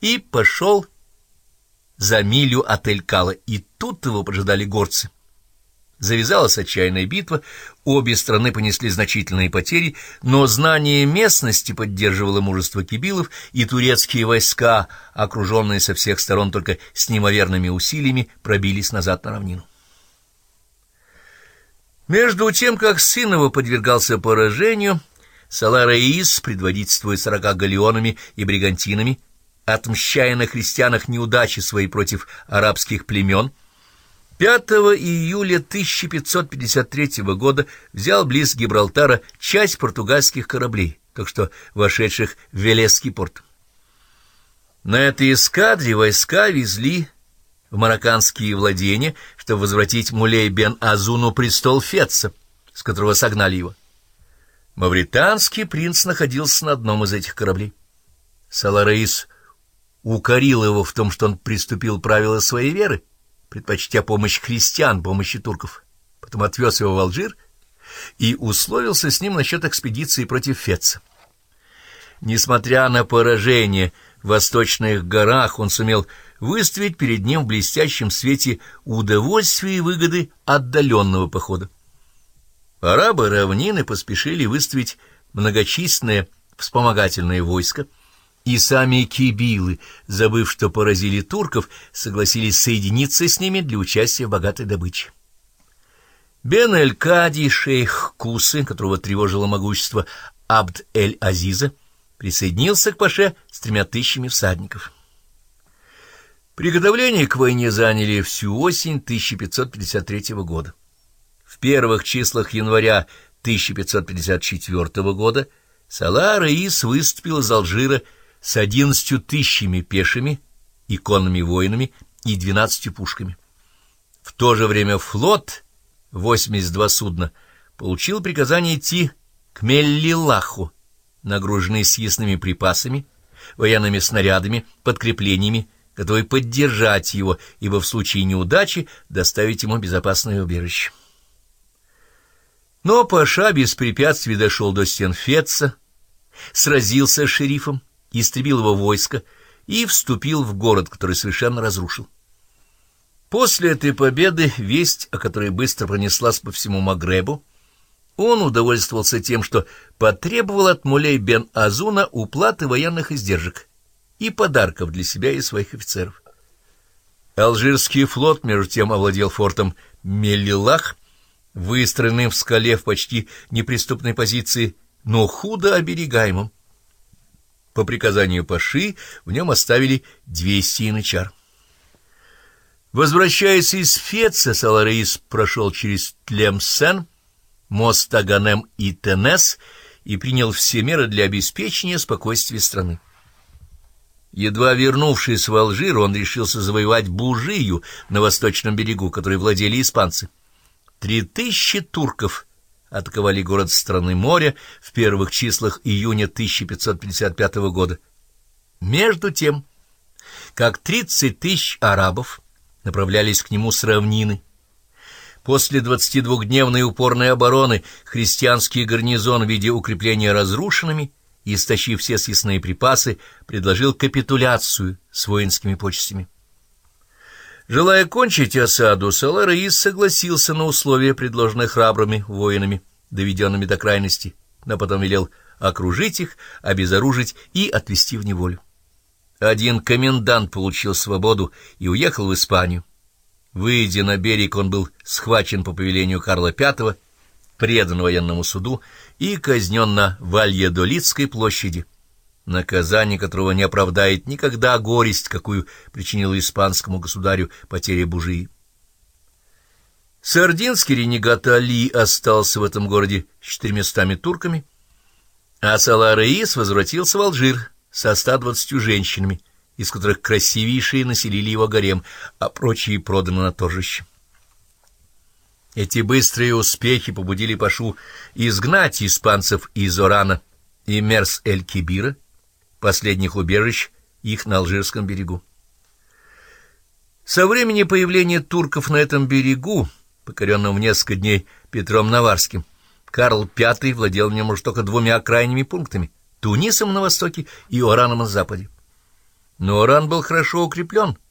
и пошел за милю от Элькала, и тут его поджидали горцы. Завязалась отчаянная битва, обе страны понесли значительные потери, но знание местности поддерживало мужество кибилов, и турецкие войска, окруженные со всех сторон только с неимоверными усилиями, пробились назад на равнину. Между тем, как сын его подвергался поражению, Салара Ис, предводительствуя сорока галеонами и бригантинами, отмщая на христианах неудачи свои против арабских племен, 5 июля 1553 года взял близ Гибралтара часть португальских кораблей, так что вошедших в Велесский порт. На этой эскадре войска везли в марокканские владения, чтобы возвратить Мулей бен Азуну престол Фетца, с которого согнали его. Мавританский принц находился на одном из этих кораблей. Салараис укорил его в том, что он приступил правила своей веры, предпочтя помощь христиан помощи турков. Потом отвез его в Алжир и условился с ним насчет экспедиции против Фетца. Несмотря на поражение в восточных горах, он сумел выставить перед ним в блестящем свете удовольствие и выгоды отдаленного похода. Арабы равнины поспешили выставить многочисленное вспомогательное войско, и сами кибилы, забыв, что поразили турков, согласились соединиться с ними для участия в богатой добыче. Бен-эль-Кади, шейх Кусы, которого тревожило могущество Абд-эль-Азиза, присоединился к Паше с тремя тысячами всадников. Приготовления к войне заняли всю осень 1553 года. В первых числах января 1554 года Салар Раис выступил из Алжира с одиннадцатью тысячами пешими и конными воинами и двенадцатью пушками. В то же время флот, 82 судна, получил приказание идти к Меллилаху, нагруженный съестными припасами, военными снарядами, подкреплениями, готовый поддержать его, ибо в случае неудачи доставить ему безопасное убежище. Но Паша без препятствий дошел до стен Фетца, сразился с шерифом, истребил его войско и вступил в город, который совершенно разрушил. После этой победы, весть, о которой быстро пронеслась по всему Магребу, он удовольствовался тем, что потребовал от Мулей бен Азуна уплаты военных издержек и подарков для себя и своих офицеров. Алжирский флот, между тем, овладел фортом Мелилах, выстроенным в скале в почти неприступной позиции, но худо оберегаемым. По приказанию Паши в нем оставили 200 янычар. Возвращаясь из Феца, Салараис прошел через Тлемсен, мост Аганем и Тенес и принял все меры для обеспечения спокойствия страны. Едва вернувшись в Алжир, он решился завоевать Бужию на восточном берегу, которой владели испанцы. Три тысячи турков атаковали город страны моря в первых числах июня 1555 года. Между тем, как 30 тысяч арабов направлялись к нему с равнины, После 22-дневной упорной обороны христианский гарнизон в виде укрепления разрушенными истощив все съестные припасы, предложил капитуляцию с воинскими почестями. Желая кончить осаду, Салараис согласился на условия, предложенные храбрыми воинами, доведенными до крайности, но потом велел окружить их, обезоружить и отвезти в неволю. Один комендант получил свободу и уехал в Испанию. Выйдя на берег, он был схвачен по повелению Карла V, предан военному суду и казнен на Вальедолитской площади, наказание которого не оправдает никогда горесть, какую причинила испанскому государю потеря Бужии. Сардинский ренегат Али остался в этом городе с четырьмястами турками, а Салар-Раис возвратился в Алжир со 120 женщинами, из которых красивейшие населили его гарем, а прочие проданы на торжище. Эти быстрые успехи побудили Пашу изгнать испанцев из Орана и Мерс-эль-Кибира, последних убежищ их на Алжирском берегу. Со времени появления турков на этом берегу, покоренном в несколько дней Петром Наварским, Карл V владел в нем уж только двумя крайними пунктами — Тунисом на востоке и Ораном на западе. Но Оран был хорошо укреплен —